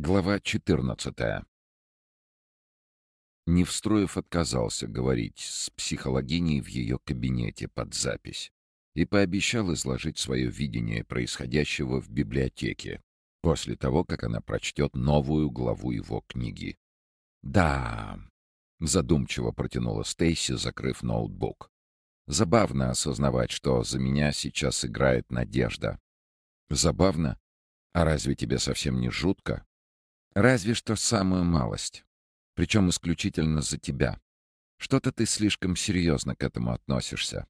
Глава 14. Невстроев отказался говорить с психологиней в ее кабинете под запись и пообещал изложить свое видение происходящего в библиотеке после того, как она прочтет новую главу его книги. «Да», — задумчиво протянула Стейси, закрыв ноутбук. «Забавно осознавать, что за меня сейчас играет надежда». «Забавно? А разве тебе совсем не жутко?» Разве что самую малость. Причем исключительно за тебя. Что-то ты слишком серьезно к этому относишься.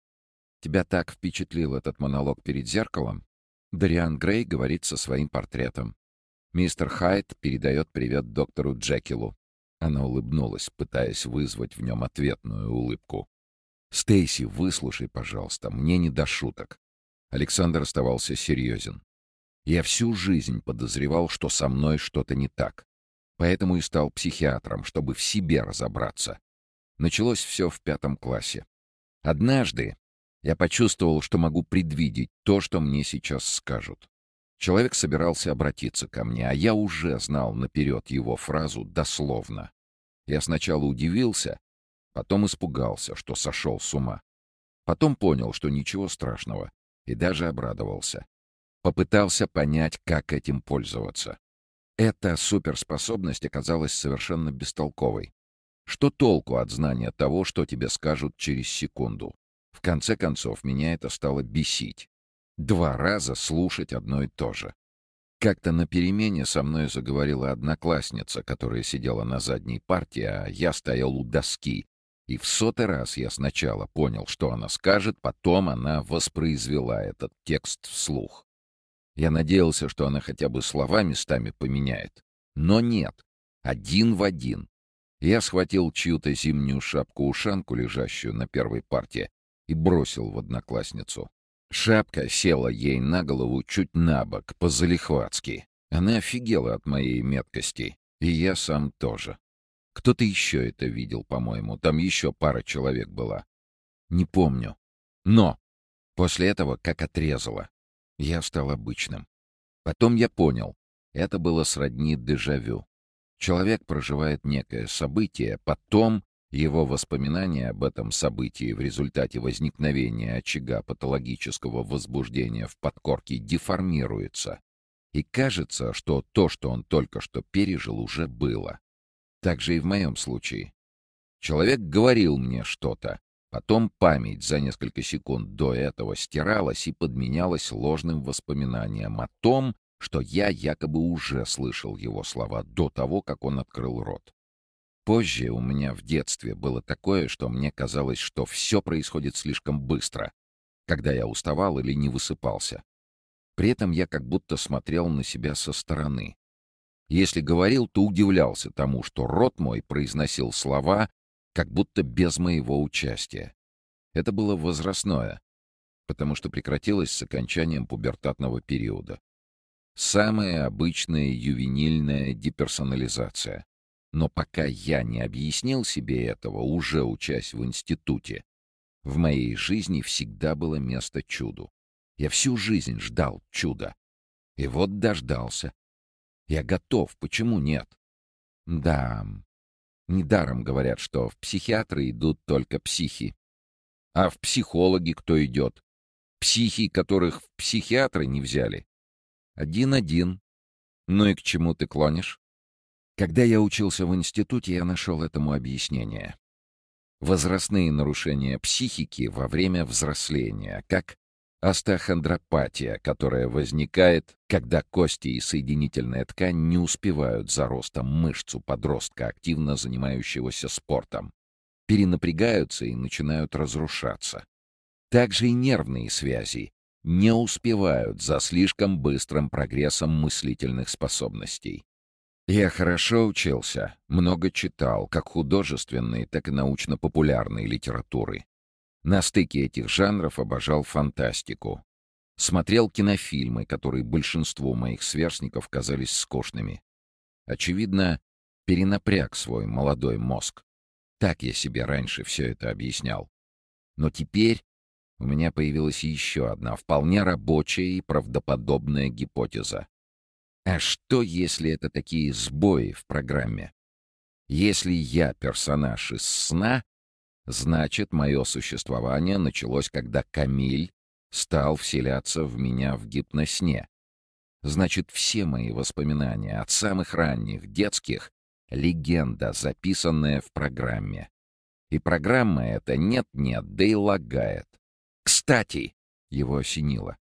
Тебя так впечатлил этот монолог перед зеркалом? Дариан Грей говорит со своим портретом. Мистер Хайт передает привет доктору Джекилу. Она улыбнулась, пытаясь вызвать в нем ответную улыбку. «Стейси, выслушай, пожалуйста, мне не до шуток». Александр оставался серьезен. Я всю жизнь подозревал, что со мной что-то не так. Поэтому и стал психиатром, чтобы в себе разобраться. Началось все в пятом классе. Однажды я почувствовал, что могу предвидеть то, что мне сейчас скажут. Человек собирался обратиться ко мне, а я уже знал наперед его фразу дословно. Я сначала удивился, потом испугался, что сошел с ума. Потом понял, что ничего страшного, и даже обрадовался. Попытался понять, как этим пользоваться. Эта суперспособность оказалась совершенно бестолковой. Что толку от знания того, что тебе скажут через секунду? В конце концов, меня это стало бесить. Два раза слушать одно и то же. Как-то на перемене со мной заговорила одноклассница, которая сидела на задней партии, а я стоял у доски. И в сотый раз я сначала понял, что она скажет, потом она воспроизвела этот текст вслух. Я надеялся, что она хотя бы слова местами поменяет. Но нет. Один в один. Я схватил чью-то зимнюю шапку-ушанку, лежащую на первой партии, и бросил в одноклассницу. Шапка села ей на голову чуть на бок, по-залихватски. Она офигела от моей меткости, и я сам тоже. Кто-то еще это видел, по-моему. Там еще пара человек была. Не помню. Но после этого как отрезало. Я стал обычным. Потом я понял, это было сродни дежавю. Человек проживает некое событие, потом его воспоминания об этом событии в результате возникновения очага патологического возбуждения в подкорке деформируется. И кажется, что то, что он только что пережил, уже было. Так же и в моем случае. Человек говорил мне что-то, Потом память за несколько секунд до этого стиралась и подменялась ложным воспоминанием о том, что я якобы уже слышал его слова до того, как он открыл рот. Позже у меня в детстве было такое, что мне казалось, что все происходит слишком быстро, когда я уставал или не высыпался. При этом я как будто смотрел на себя со стороны. Если говорил, то удивлялся тому, что рот мой произносил слова, как будто без моего участия. Это было возрастное, потому что прекратилось с окончанием пубертатного периода. Самая обычная ювенильная деперсонализация. Но пока я не объяснил себе этого, уже учась в институте, в моей жизни всегда было место чуду. Я всю жизнь ждал чуда. И вот дождался. Я готов, почему нет? Да, Недаром говорят, что в психиатры идут только психи. А в психологи кто идет? Психи, которых в психиатры не взяли. Один-один. Ну и к чему ты клонишь? Когда я учился в институте, я нашел этому объяснение. Возрастные нарушения психики во время взросления, как Остеохондропатия, которая возникает, когда кости и соединительная ткань не успевают за ростом мышц у подростка, активно занимающегося спортом, перенапрягаются и начинают разрушаться. Также и нервные связи не успевают за слишком быстрым прогрессом мыслительных способностей. Я хорошо учился, много читал, как художественной, так и научно-популярной литературы. На стыке этих жанров обожал фантастику. Смотрел кинофильмы, которые большинству моих сверстников казались скучными. Очевидно, перенапряг свой молодой мозг. Так я себе раньше все это объяснял. Но теперь у меня появилась еще одна вполне рабочая и правдоподобная гипотеза. А что, если это такие сбои в программе? Если я персонаж из сна, значит, мое существование началось, когда Камиль стал вселяться в меня в гипносне. Значит, все мои воспоминания от самых ранних, детских — легенда, записанная в программе. И программа эта нет-нет, да и лагает. Кстати, его осенило.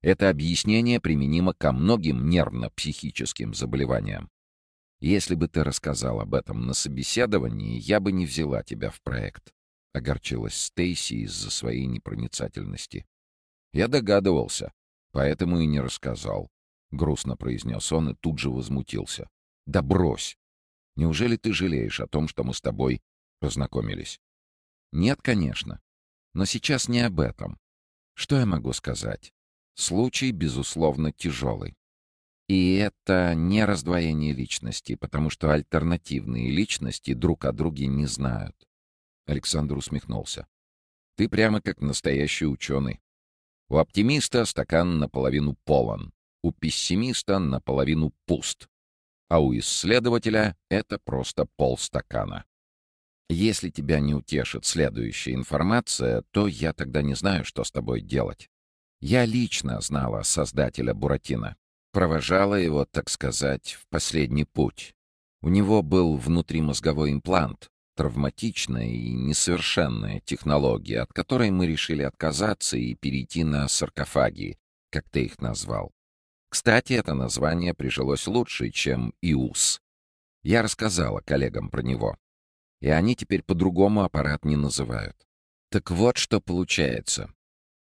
Это объяснение применимо ко многим нервно-психическим заболеваниям. Если бы ты рассказал об этом на собеседовании, я бы не взяла тебя в проект. Огорчилась Стейси из-за своей непроницательности. Я догадывался, поэтому и не рассказал. Грустно произнес он и тут же возмутился. Да брось! Неужели ты жалеешь о том, что мы с тобой познакомились? Нет, конечно. Но сейчас не об этом. Что я могу сказать? Случай, безусловно, тяжелый. И это не раздвоение личности, потому что альтернативные личности друг о друге не знают. Александр усмехнулся. Ты прямо как настоящий ученый. У оптимиста стакан наполовину полон, у пессимиста наполовину пуст, а у исследователя это просто полстакана. Если тебя не утешит следующая информация, то я тогда не знаю, что с тобой делать. Я лично знала создателя Буратино. Провожала его, так сказать, в последний путь. У него был внутримозговой имплант, травматичная и несовершенная технология, от которой мы решили отказаться и перейти на саркофаги, как ты их назвал. Кстати, это название прижилось лучше, чем ИУС. Я рассказала коллегам про него. И они теперь по-другому аппарат не называют. Так вот, что получается.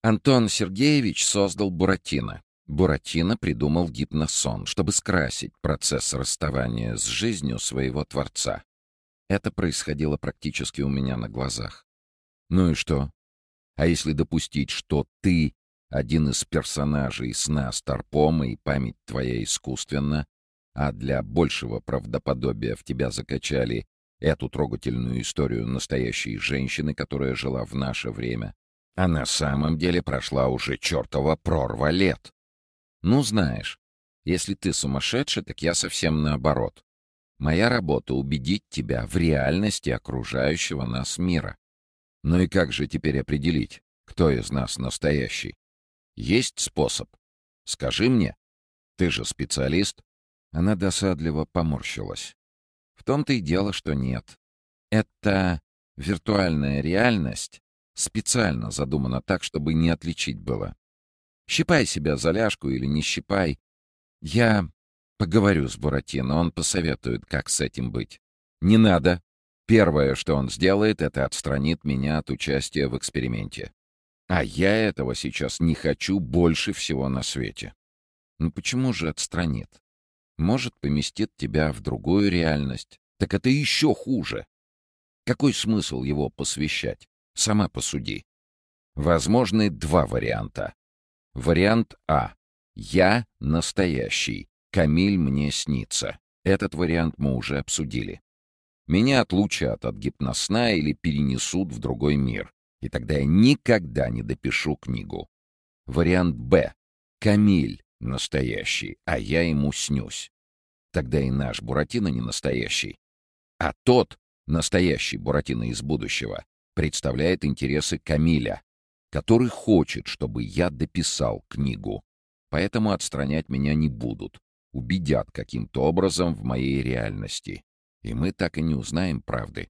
Антон Сергеевич создал Буратино. Буратино придумал гипносон, чтобы скрасить процесс расставания с жизнью своего творца. Это происходило практически у меня на глазах. Ну и что? А если допустить, что ты один из персонажей сна Старпома и память твоя искусственна, а для большего правдоподобия в тебя закачали эту трогательную историю настоящей женщины, которая жила в наше время, а на самом деле прошла уже чертова прорва лет. Ну, знаешь, если ты сумасшедший, так я совсем наоборот. Моя работа — убедить тебя в реальности окружающего нас мира. Ну и как же теперь определить, кто из нас настоящий? Есть способ? Скажи мне. Ты же специалист. Она досадливо поморщилась. В том-то и дело, что нет. Это виртуальная реальность специально задумана так, чтобы не отличить было. Щипай себя за ляжку или не щипай. Я поговорю с Буратино, он посоветует, как с этим быть. Не надо. Первое, что он сделает, это отстранит меня от участия в эксперименте. А я этого сейчас не хочу больше всего на свете. Ну почему же отстранит? Может, поместит тебя в другую реальность. Так это еще хуже. Какой смысл его посвящать? Сама посуди. Возможны два варианта. Вариант А. Я настоящий. Камиль мне снится. Этот вариант мы уже обсудили. Меня отлучат от гипносна или перенесут в другой мир. И тогда я никогда не допишу книгу. Вариант Б. Камиль настоящий, а я ему снюсь. Тогда и наш Буратино не настоящий. А тот, настоящий Буратино из будущего, представляет интересы Камиля, который хочет, чтобы я дописал книгу. Поэтому отстранять меня не будут. Убедят каким-то образом в моей реальности. И мы так и не узнаем правды.